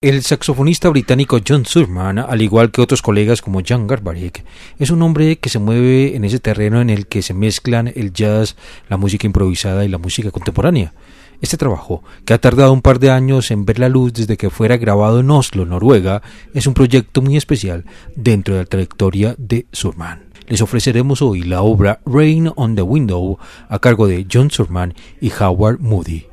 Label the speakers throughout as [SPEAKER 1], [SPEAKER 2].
[SPEAKER 1] El saxofonista británico John Surman, al igual que otros colegas como Jan Garbarek, es un hombre que se mueve en ese terreno en el que se mezclan el jazz, la música improvisada y la música contemporánea. Este trabajo, que ha tardado un par de años en ver la luz desde que fuera grabado en Oslo, Noruega, es un proyecto muy especial dentro de la trayectoria de Surman. Les ofreceremos hoy la obra Rain on the Window a cargo de John Surman y Howard Moody.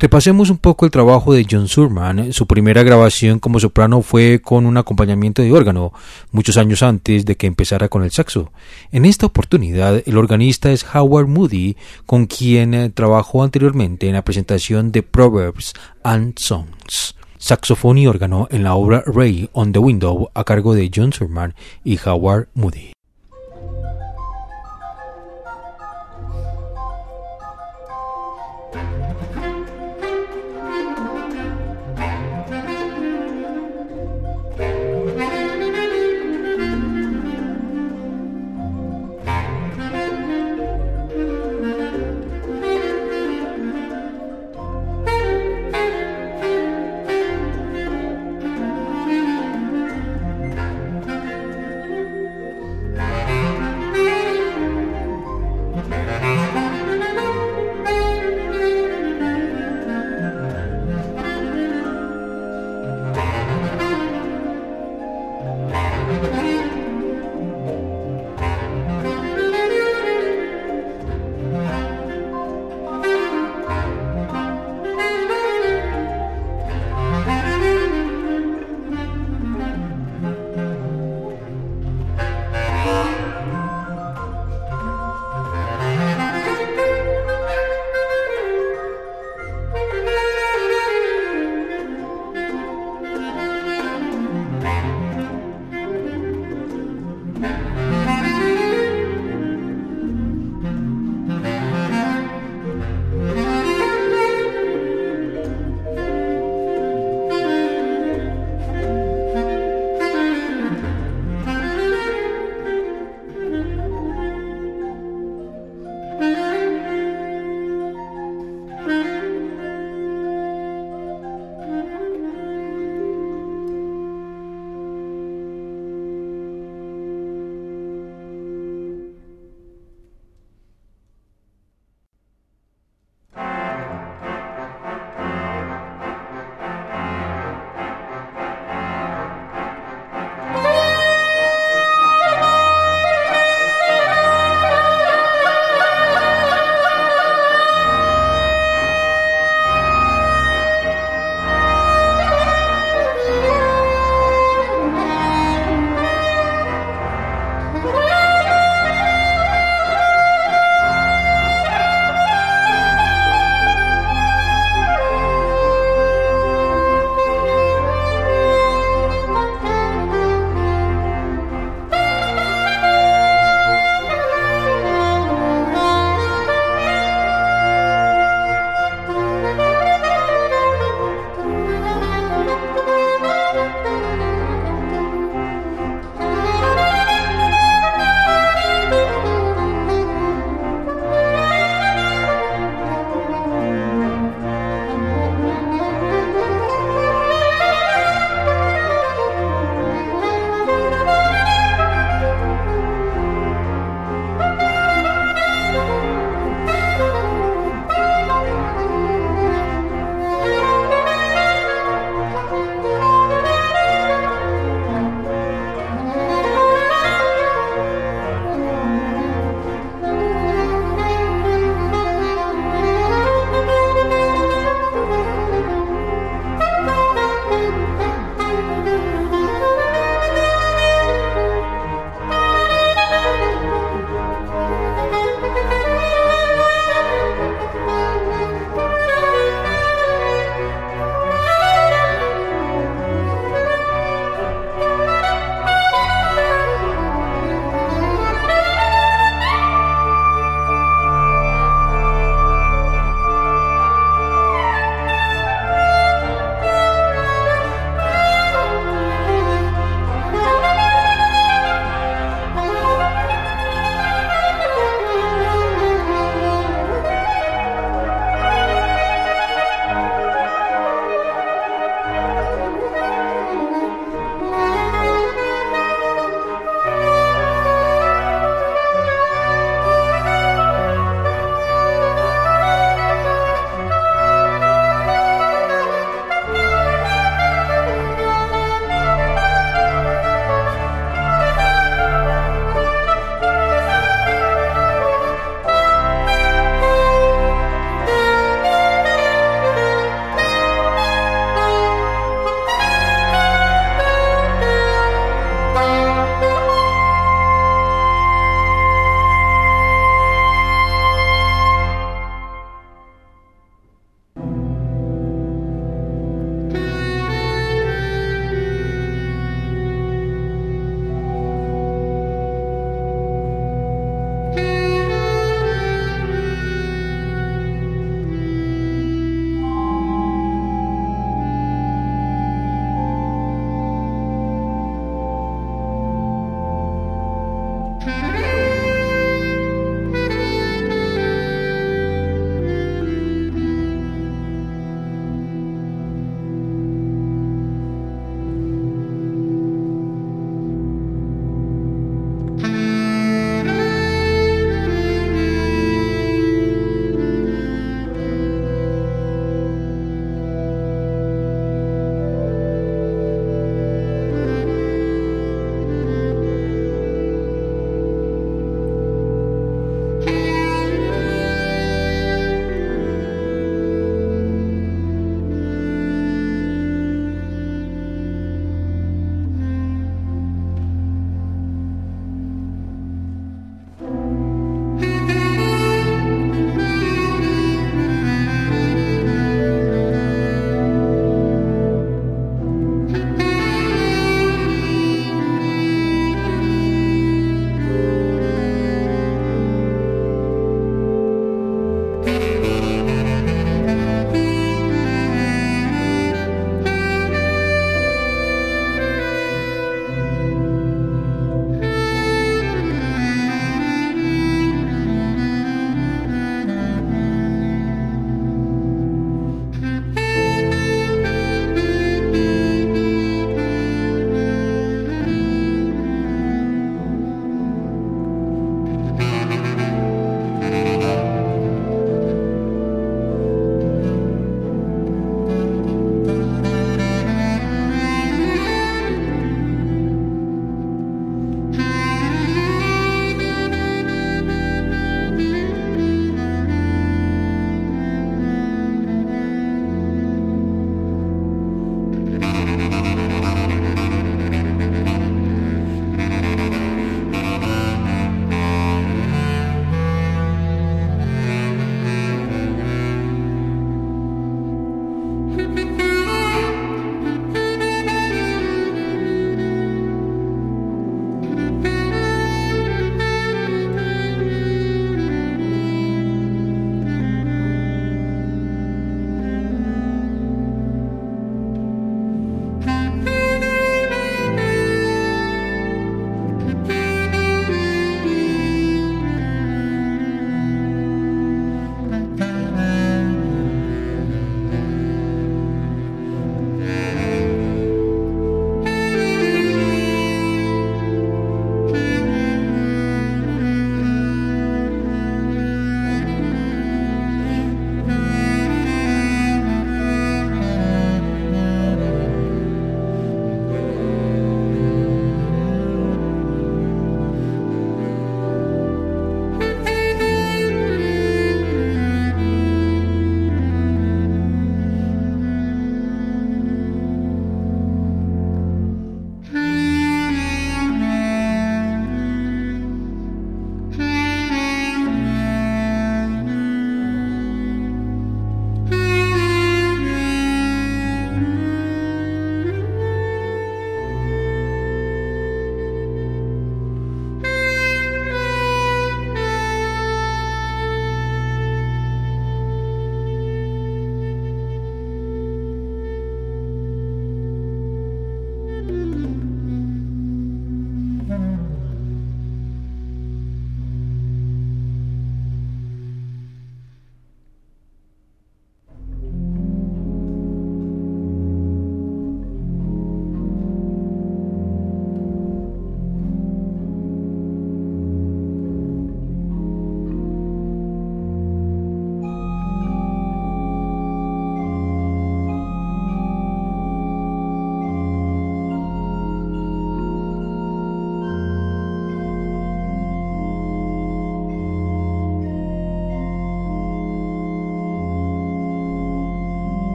[SPEAKER 1] Repasemos un poco el trabajo de John Surman. Su primera grabación como soprano fue con un acompañamiento de órgano, muchos años antes de que empezara con el saxo. En esta oportunidad, el organista es Howard Moody, con quien eh, trabajó anteriormente en la presentación de Proverbs and Songs. Saxofón y órgano en la obra Ray on the Window a cargo de John Surman y Howard Moody.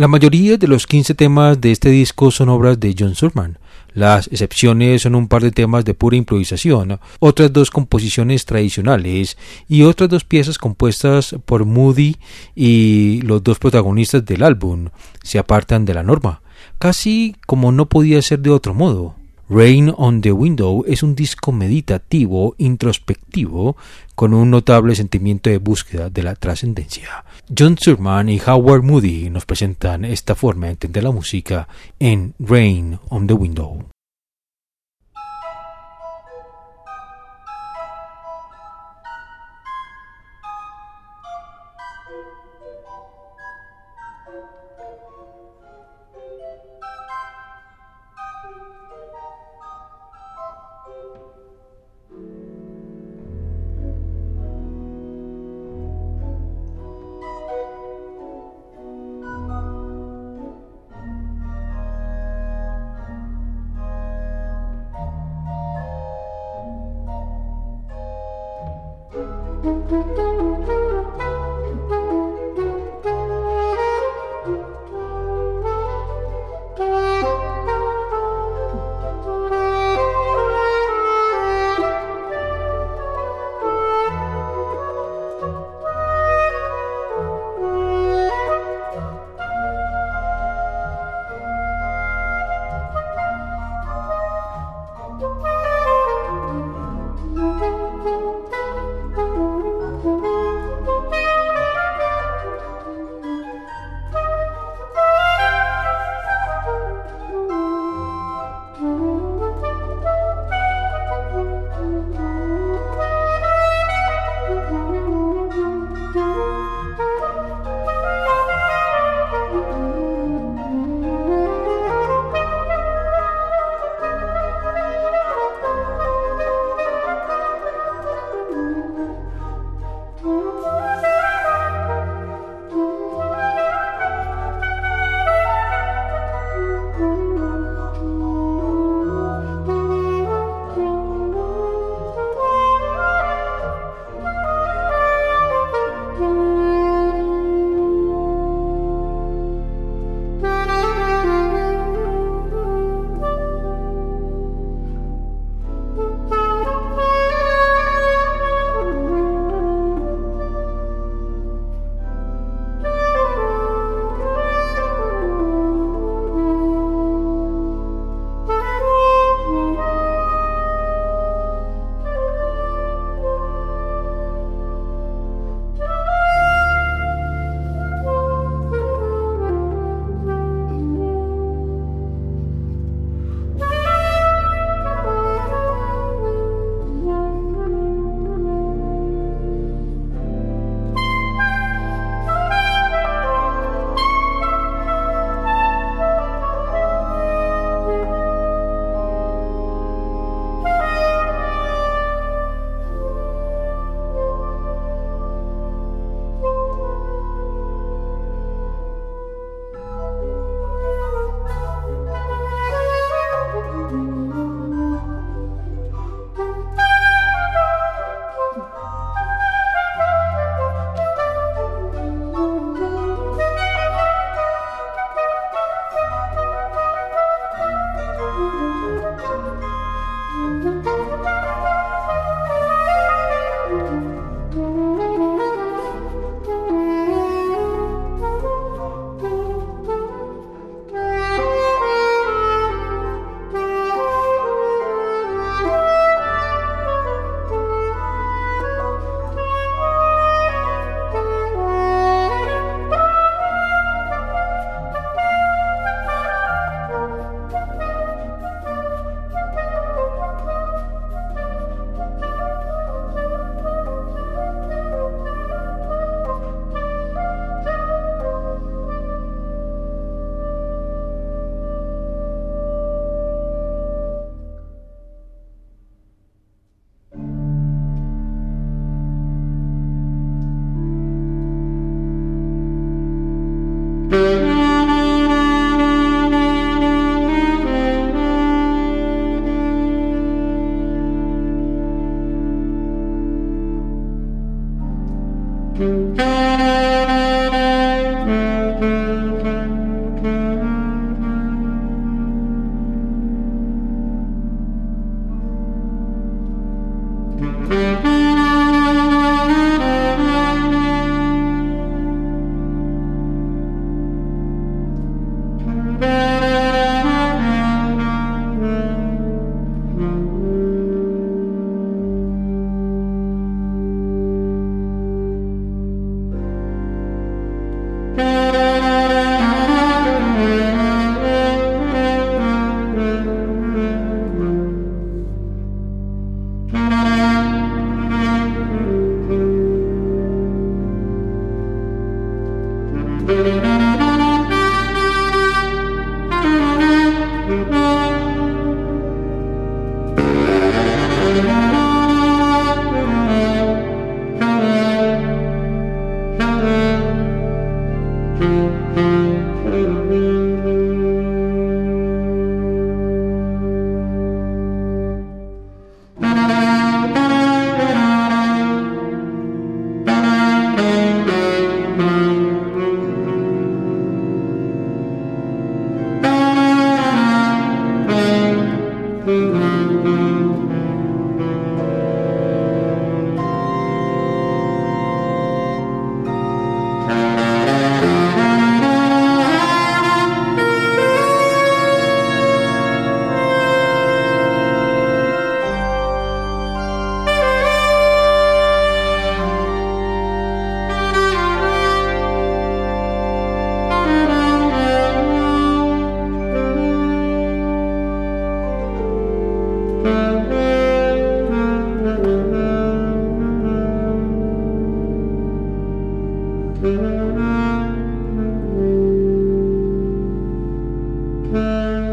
[SPEAKER 1] La mayoría de los 15 temas de este disco son obras de John Surman. Las excepciones son un par de temas de pura improvisación, otras dos composiciones tradicionales y otras dos piezas compuestas por Moody y los dos protagonistas del álbum se apartan de la norma, casi como no podía ser de otro modo. Rain on the Window es un disco meditativo, introspectivo, con un notable sentimiento de búsqueda de la trascendencia. John Surman y Howard Moody nos presentan esta forma de entender la música en Rain on the Window. Música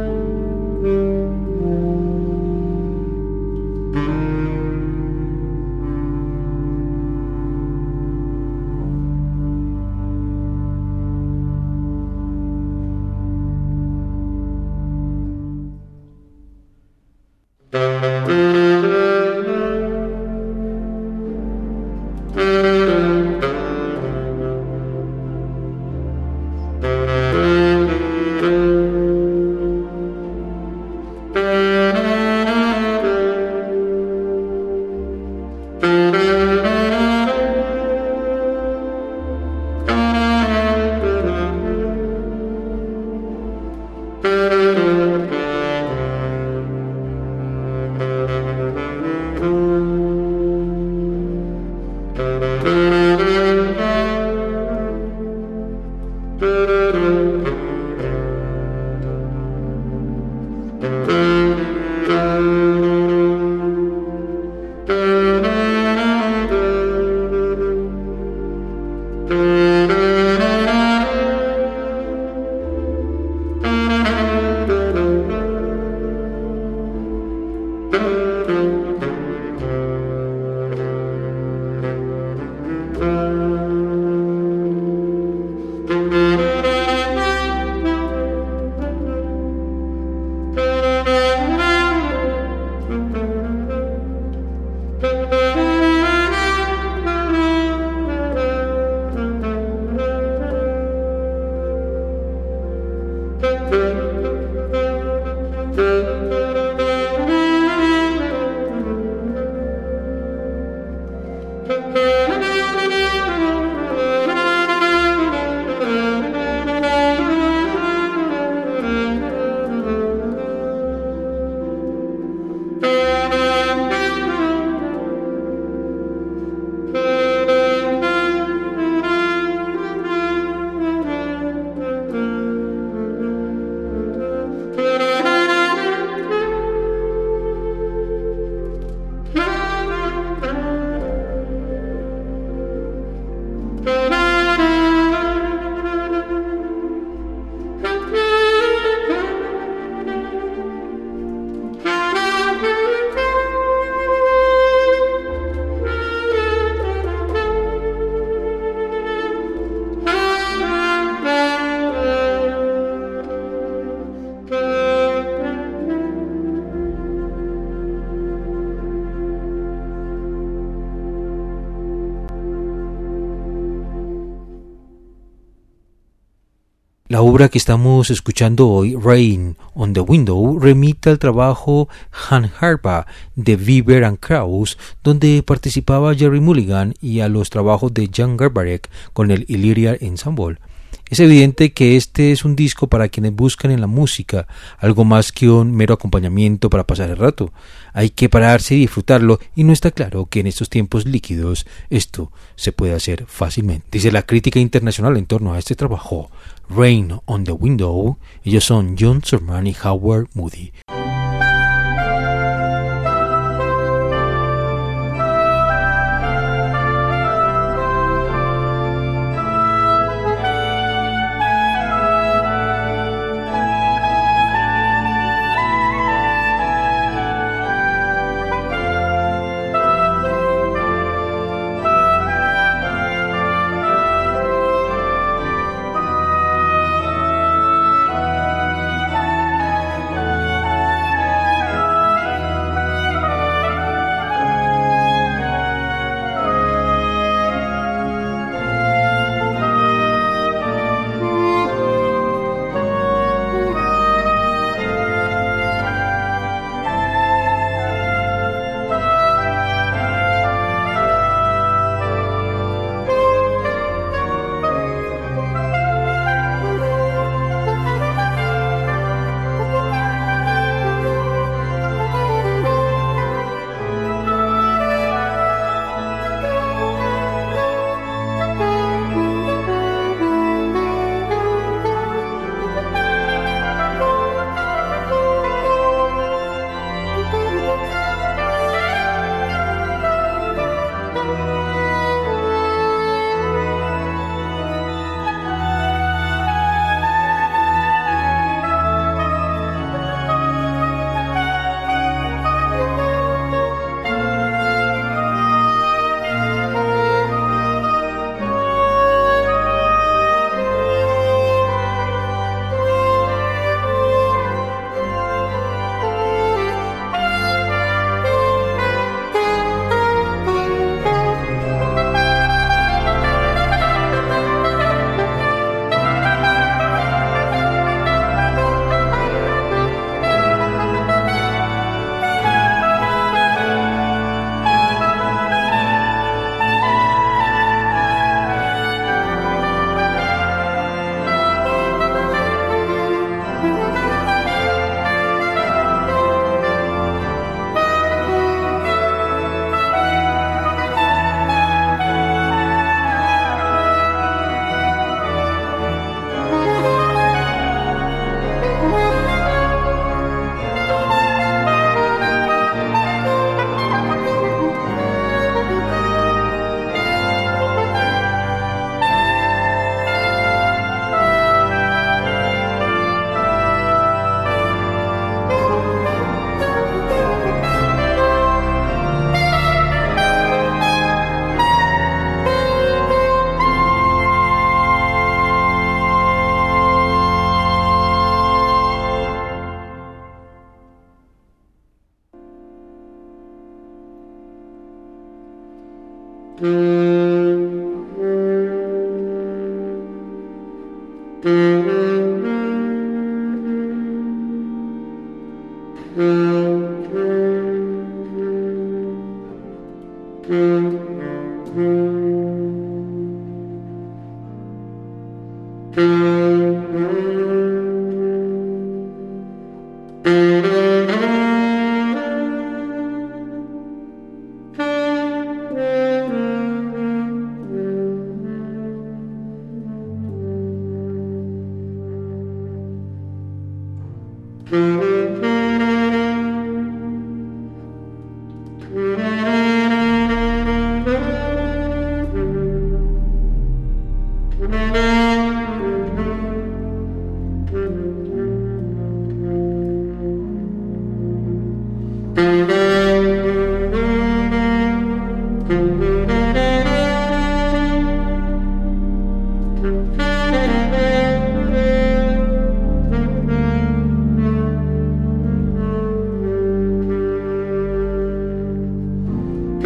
[SPEAKER 1] La obra que estamos escuchando hoy, Rain on the Window, remite al trabajo Han Harpa de Weber and Krauss, donde participaba Jerry Mulligan, y a los trabajos de Jan Garbarek con el Illyria Ensemble. Es evidente que este es un disco para quienes buscan en la música algo más que un mero acompañamiento para pasar el rato. Hay que pararse y disfrutarlo y no está claro que en estos tiempos líquidos esto se puede hacer fácilmente. Dice la crítica internacional en torno a este trabajo. Rain on the Window. Ellos son John Surman y Howard Moody.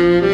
[SPEAKER 2] Mm-hmm.